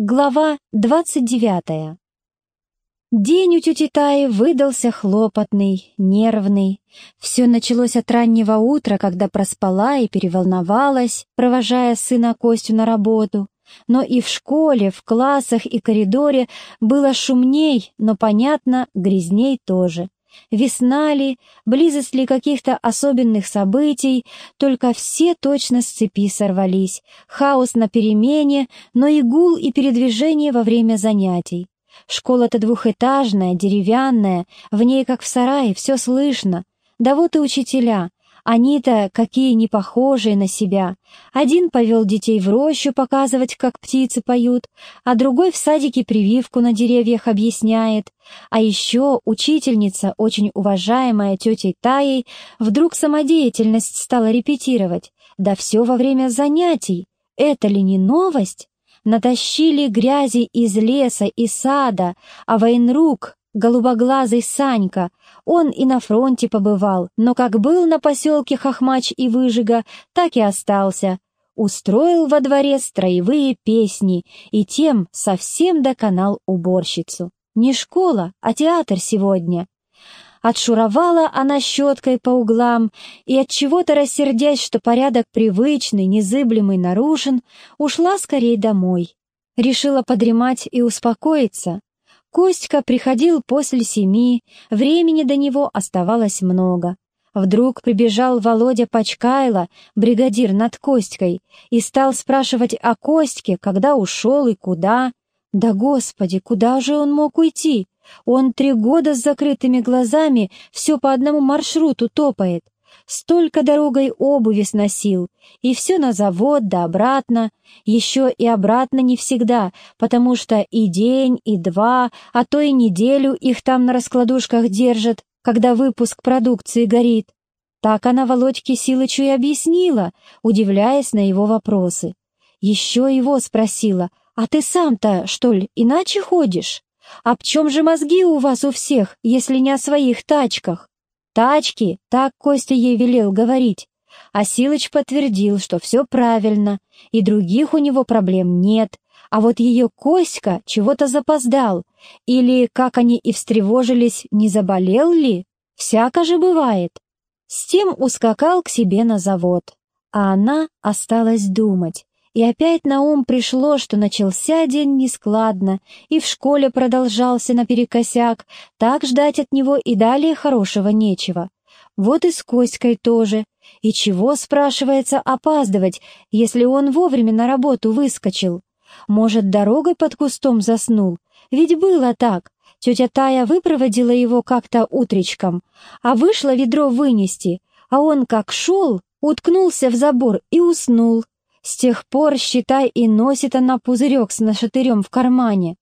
Глава двадцать девятая. День у тети Таи выдался хлопотный, нервный. Все началось от раннего утра, когда проспала и переволновалась, провожая сына Костю на работу. Но и в школе, в классах и коридоре было шумней, но, понятно, грязней тоже. Весна ли, близость ли каких-то особенных событий, только все точно с цепи сорвались, хаос на перемене, но и гул и передвижение во время занятий. Школа-то двухэтажная, деревянная, в ней, как в сарае, все слышно. Да вот и учителя, они-то какие не похожие на себя. Один повел детей в рощу показывать, как птицы поют, а другой в садике прививку на деревьях объясняет. А еще учительница, очень уважаемая тетей Таей, вдруг самодеятельность стала репетировать. Да все во время занятий. Это ли не новость? Натащили грязи из леса и сада, а военрук, голубоглазый Санька. Он и на фронте побывал, но как был на поселке Хохмач и Выжига, так и остался. Устроил во дворе строевые песни и тем совсем доконал уборщицу. Не школа, а театр сегодня. Отшуровала она щеткой по углам и, от чего то рассердясь, что порядок привычный, незыблемый нарушен, ушла скорей домой. Решила подремать и успокоиться, Костька приходил после семи, времени до него оставалось много. Вдруг прибежал Володя Пачкайло, бригадир над Костькой, и стал спрашивать о Костьке, когда ушел и куда. Да, Господи, куда же он мог уйти? Он три года с закрытыми глазами все по одному маршруту топает. Столько дорогой обуви сносил, и все на завод да обратно, еще и обратно не всегда, потому что и день, и два, а то и неделю их там на раскладушках держат, когда выпуск продукции горит. Так она Володьке Силычу и объяснила, удивляясь на его вопросы. Еще его спросила, «А ты сам-то, что ли, иначе ходишь? А в чем же мозги у вас у всех, если не о своих тачках?» «Тачки!» — так Костя ей велел говорить. А Силыч подтвердил, что все правильно, и других у него проблем нет, а вот ее Коська чего-то запоздал, или, как они и встревожились, не заболел ли? Всяко же бывает. С тем ускакал к себе на завод, а она осталась думать. И опять на ум пришло, что начался день нескладно, и в школе продолжался наперекосяк, так ждать от него и далее хорошего нечего. Вот и с Коськой тоже. И чего, спрашивается, опаздывать, если он вовремя на работу выскочил? Может, дорогой под кустом заснул? Ведь было так. Тетя Тая выпроводила его как-то утречком, а вышло ведро вынести, а он как шел, уткнулся в забор и уснул. С тех пор, считай, и носит она пузырек с нашатырем в кармане.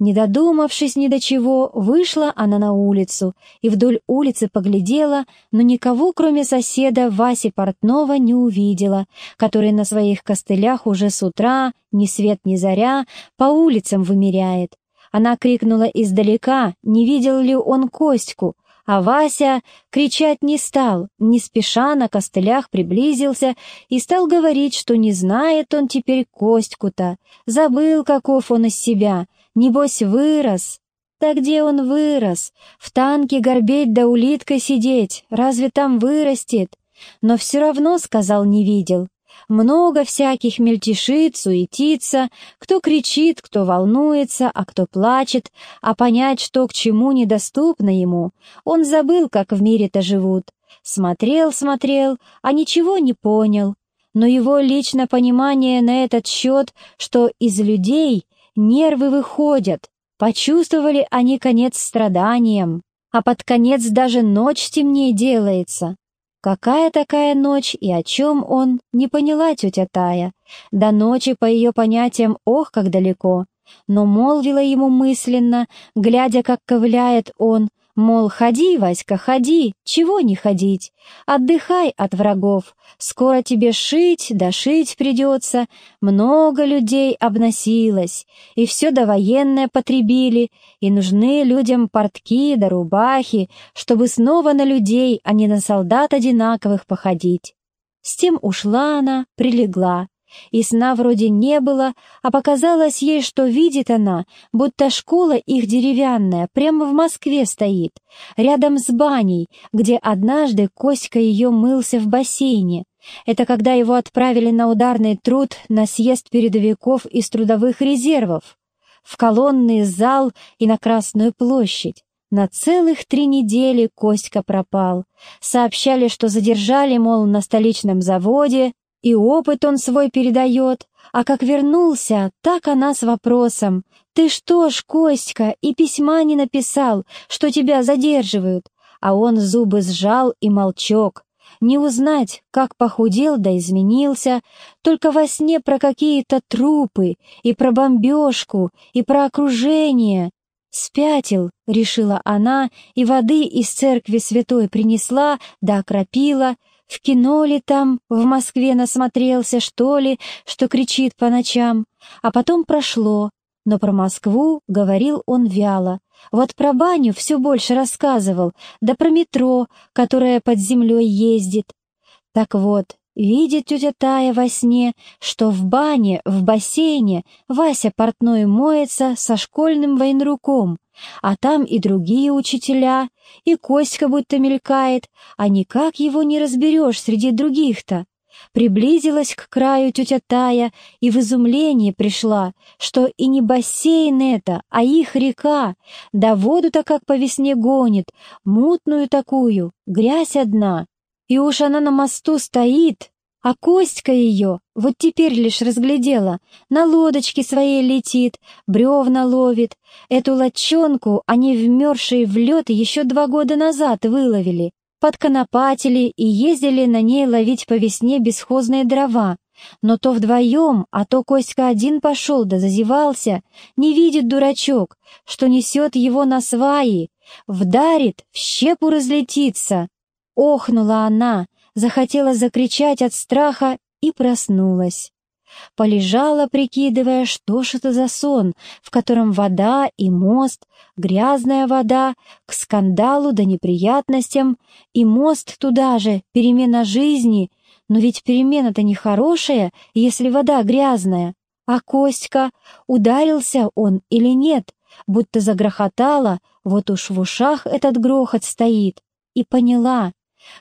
Не додумавшись ни до чего, вышла она на улицу и вдоль улицы поглядела, но никого, кроме соседа Васи Портнова, не увидела, который на своих костылях уже с утра, ни свет ни заря, по улицам вымеряет. Она крикнула издалека, не видел ли он Костьку, а Вася кричать не стал, не спеша на костылях приблизился и стал говорить, что не знает он теперь Костьку-то, забыл, каков он из себя, небось вырос. Да где он вырос? В танке горбеть да улиткой сидеть, разве там вырастет? Но все равно, сказал, не видел. Много всяких мельтешит, суетится, кто кричит, кто волнуется, а кто плачет, а понять, что к чему недоступно ему. Он забыл, как в мире-то живут. Смотрел, смотрел, а ничего не понял. Но его лично понимание на этот счет, что из людей нервы выходят, почувствовали они конец страданиям, а под конец даже ночь темнее делается. Какая такая ночь и о чем он, не поняла тетя Тая. До ночи, по ее понятиям, ох, как далеко. Но молвила ему мысленно, глядя, как ковыляет он, Мол, ходи, Васька, ходи, чего не ходить? Отдыхай от врагов, скоро тебе шить, да шить придется. Много людей обносилось, и все довоенное потребили, и нужны людям портки да рубахи, чтобы снова на людей, а не на солдат одинаковых походить. С тем ушла она, прилегла, и сна вроде не было, а показалось ей, что видит она, будто школа их деревянная прямо в Москве стоит, рядом с баней, где однажды Коська ее мылся в бассейне. Это когда его отправили на ударный труд на съезд передовиков из трудовых резервов, в колонный зал и на Красную площадь. На целых три недели Костька пропал. Сообщали, что задержали, мол, на столичном заводе, и опыт он свой передает. А как вернулся, так она с вопросом. «Ты что ж, Костька, и письма не написал, что тебя задерживают?» А он зубы сжал и молчок. Не узнать, как похудел да изменился, только во сне про какие-то трупы, и про бомбежку, и про окружение, «Спятил», — решила она, и воды из церкви святой принесла, да окропила. В кино ли там, в Москве насмотрелся, что ли, что кричит по ночам. А потом прошло, но про Москву говорил он вяло. Вот про баню все больше рассказывал, да про метро, которое под землей ездит. Так вот, Видит тетя Тая во сне, что в бане, в бассейне Вася портной моется со школьным военруком, а там и другие учителя, и Костька будто мелькает, а никак его не разберешь среди других-то. Приблизилась к краю тетя Тая и в изумление пришла, что и не бассейн это, а их река, да воду-то как по весне гонит, мутную такую, грязь одна. И уж она на мосту стоит, а Костька ее, вот теперь лишь разглядела, на лодочке своей летит, бревна ловит. Эту лодчонку они вмерзшие в лед еще два года назад выловили, подконопатили и ездили на ней ловить по весне бесхозные дрова. Но то вдвоем, а то Костька один пошел да зазевался, не видит дурачок, что несет его на сваи, вдарит, в щепу разлетится. Охнула она, захотела закричать от страха и проснулась. Полежала, прикидывая, что ж это за сон, в котором вода и мост, грязная вода, к скандалу да неприятностям, и мост туда же, перемена жизни, но ведь перемена-то нехорошая, если вода грязная. А Костька, ударился он или нет, будто загрохотала, вот уж в ушах этот грохот стоит, и поняла,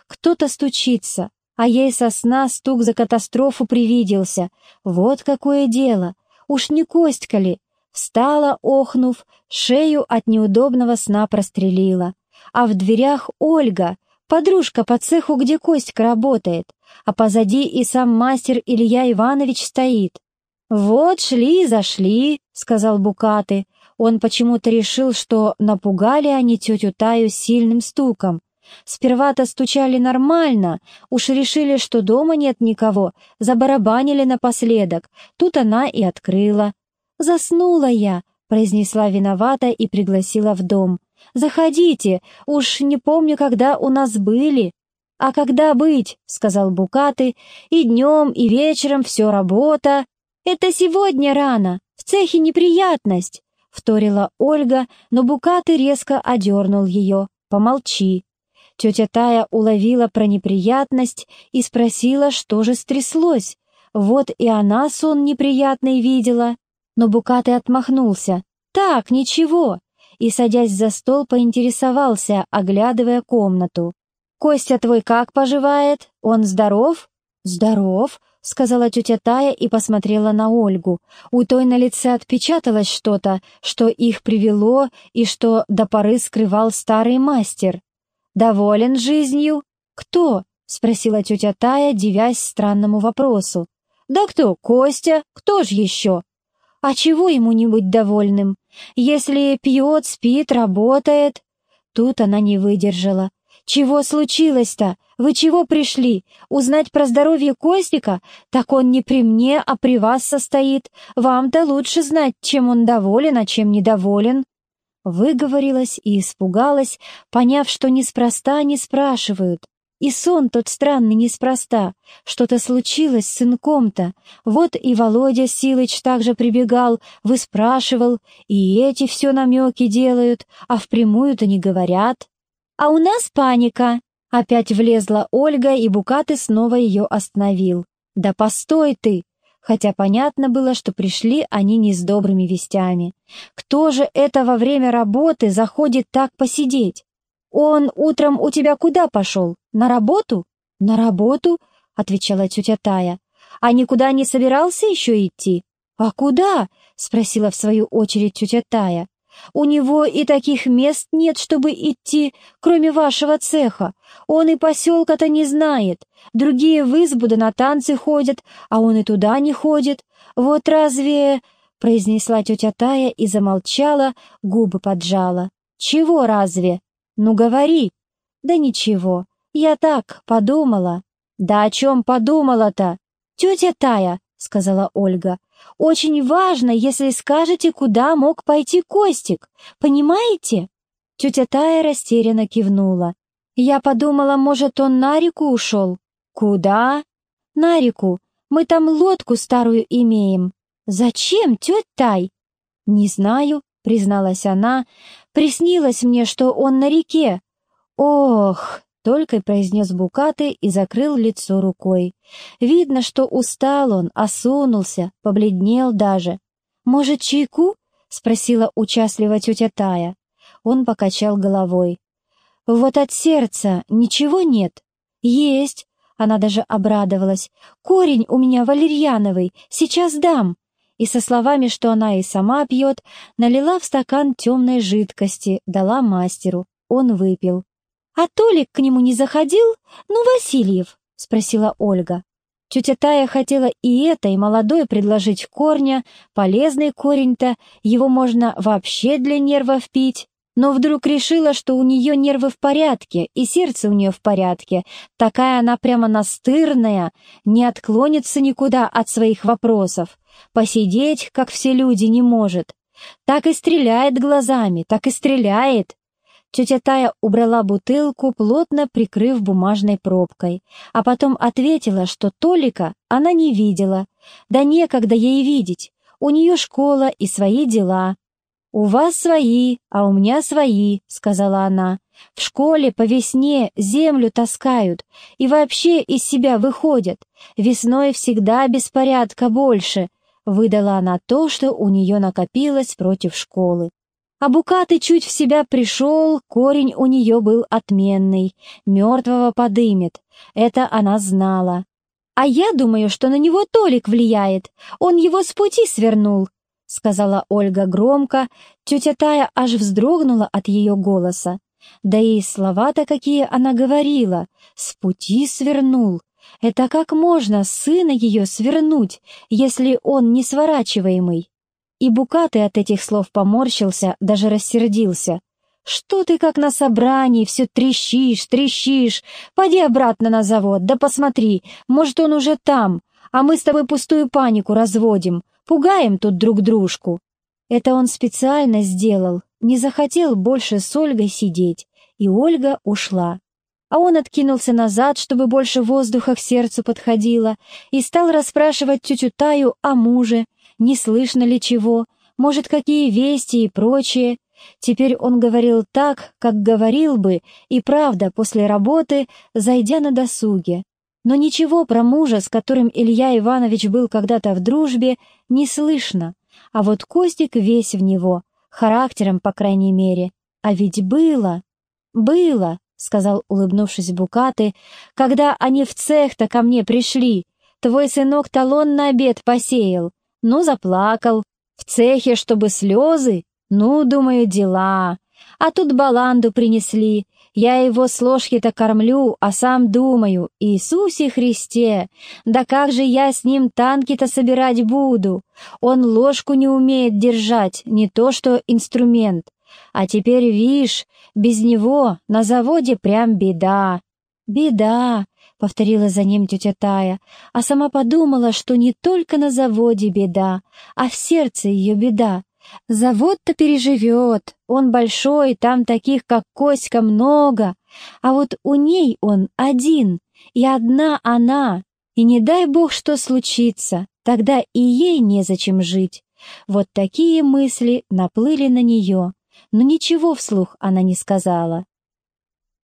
кто-то стучится, а ей со сна стук за катастрофу привиделся. Вот какое дело! Уж не Костька ли? Встала, охнув, шею от неудобного сна прострелила. А в дверях Ольга, подружка по цеху, где Костька работает, а позади и сам мастер Илья Иванович стоит. «Вот шли, зашли», — сказал Букаты. Он почему-то решил, что напугали они тетю Таю сильным стуком. Сперва-то стучали нормально, уж решили, что дома нет никого, забарабанили напоследок. Тут она и открыла. «Заснула я», — произнесла виновата и пригласила в дом. «Заходите, уж не помню, когда у нас были». «А когда быть?» — сказал Букаты. «И днем, и вечером все работа». «Это сегодня рано, в цехе неприятность», — вторила Ольга, но Букаты резко одернул ее. «Помолчи». Тетя Тая уловила про неприятность и спросила, что же стряслось. Вот и она сон неприятный видела. Но Букаты отмахнулся. «Так, ничего!» И, садясь за стол, поинтересовался, оглядывая комнату. «Костя твой как поживает? Он здоров?» «Здоров», — сказала тетя Тая и посмотрела на Ольгу. У той на лице отпечаталось что-то, что их привело и что до поры скрывал старый мастер. «Доволен жизнью?» «Кто?» — спросила тетя Тая, дивясь странному вопросу. «Да кто? Костя? Кто ж еще?» «А чего ему не быть довольным? Если пьет, спит, работает...» Тут она не выдержала. «Чего случилось-то? Вы чего пришли? Узнать про здоровье Костика? Так он не при мне, а при вас состоит. Вам-то лучше знать, чем он доволен, а чем недоволен». Выговорилась и испугалась, поняв, что неспроста не спрашивают. И сон тот странный неспроста. Что-то случилось с сынком-то. Вот и Володя Силыч также прибегал, выспрашивал, и эти все намеки делают, а впрямую-то не говорят. «А у нас паника!» Опять влезла Ольга, и Букаты снова ее остановил. «Да постой ты! Хотя понятно было, что пришли они не с добрыми вестями. Кто же это во время работы заходит так посидеть? «Он утром у тебя куда пошел? На работу?» «На работу?» — отвечала тетя Тая. «А никуда не собирался еще идти?» «А куда?» — спросила в свою очередь тетя Тая. «У него и таких мест нет, чтобы идти, кроме вашего цеха. Он и поселка-то не знает. Другие в избу да на танцы ходят, а он и туда не ходит. Вот разве...» — произнесла тетя Тая и замолчала, губы поджала. «Чего разве? Ну, говори!» «Да ничего, я так подумала». «Да о чем подумала-то?» «Тетя Тая», — сказала Ольга, — «очень важно, если скажете, куда мог пойти Костик. Понимаете?» Тетя Тая растерянно кивнула. «Я подумала, может, он на реку ушел?» «Куда?» «На реку. Мы там лодку старую имеем». «Зачем, тетя Тай?» «Не знаю», — призналась она. «Приснилось мне, что он на реке». «Ох!» — только произнес Букаты и закрыл лицо рукой. Видно, что устал он, осунулся, побледнел даже. «Может, чайку?» — спросила участливо тетя Тая. Он покачал головой. «Вот от сердца ничего нет?» «Есть!» Она даже обрадовалась. «Корень у меня валерьяновый, сейчас дам!» И со словами, что она и сама пьет, налила в стакан темной жидкости, дала мастеру. Он выпил. «А Толик к нему не заходил? Ну, Васильев?» — спросила Ольга. Тетя Тая хотела и это, и молодое предложить корня, полезный корень-то, его можно вообще для нервов пить но вдруг решила, что у нее нервы в порядке, и сердце у нее в порядке. Такая она прямо настырная, не отклонится никуда от своих вопросов. Посидеть, как все люди, не может. Так и стреляет глазами, так и стреляет. Тетя Тая убрала бутылку, плотно прикрыв бумажной пробкой, а потом ответила, что Толика она не видела. Да некогда ей видеть, у нее школа и свои дела. «У вас свои, а у меня свои», — сказала она. «В школе по весне землю таскают и вообще из себя выходят. Весной всегда беспорядка больше», — выдала она то, что у нее накопилось против школы. А Букаты чуть в себя пришел, корень у нее был отменный, мертвого подымет. Это она знала. А я думаю, что на него Толик влияет. Он его с пути свернул, — сказала Ольга громко, тетя Тая аж вздрогнула от ее голоса. Да и слова-то какие она говорила, с пути свернул. Это как можно сына ее свернуть, если он не сворачиваемый? И Букаты от этих слов поморщился, даже рассердился. «Что ты как на собрании, все трещишь, трещишь? Пойди обратно на завод, да посмотри, может, он уже там, а мы с тобой пустую панику разводим. Пугаем тут друг дружку. Это он специально сделал, не захотел больше с Ольгой сидеть, и Ольга ушла. А он откинулся назад, чтобы больше воздуха к сердцу подходило, и стал расспрашивать тетю Таю о муже, не слышно ли чего, может, какие вести и прочее. Теперь он говорил так, как говорил бы, и правда, после работы, зайдя на досуге. Но ничего про мужа, с которым Илья Иванович был когда-то в дружбе, не слышно, а вот Костик весь в него, характером, по крайней мере. А ведь было, было, — сказал, улыбнувшись Букаты, — когда они в цех-то ко мне пришли. Твой сынок талон на обед посеял, ну, заплакал. В цехе, чтобы слезы? Ну, думаю, дела. А тут баланду принесли, я его с ложки-то кормлю, а сам думаю, Иисусе Христе, да как же я с ним танки-то собирать буду? Он ложку не умеет держать, не то что инструмент. А теперь, вишь, без него на заводе прям беда. Беда, — повторила за ним тетя Тая, а сама подумала, что не только на заводе беда, а в сердце ее беда. Завод-то переживет, он большой, там таких, как Коська, много, а вот у ней он один, и одна она, и не дай бог, что случится, тогда и ей незачем жить. Вот такие мысли наплыли на нее, но ничего вслух она не сказала.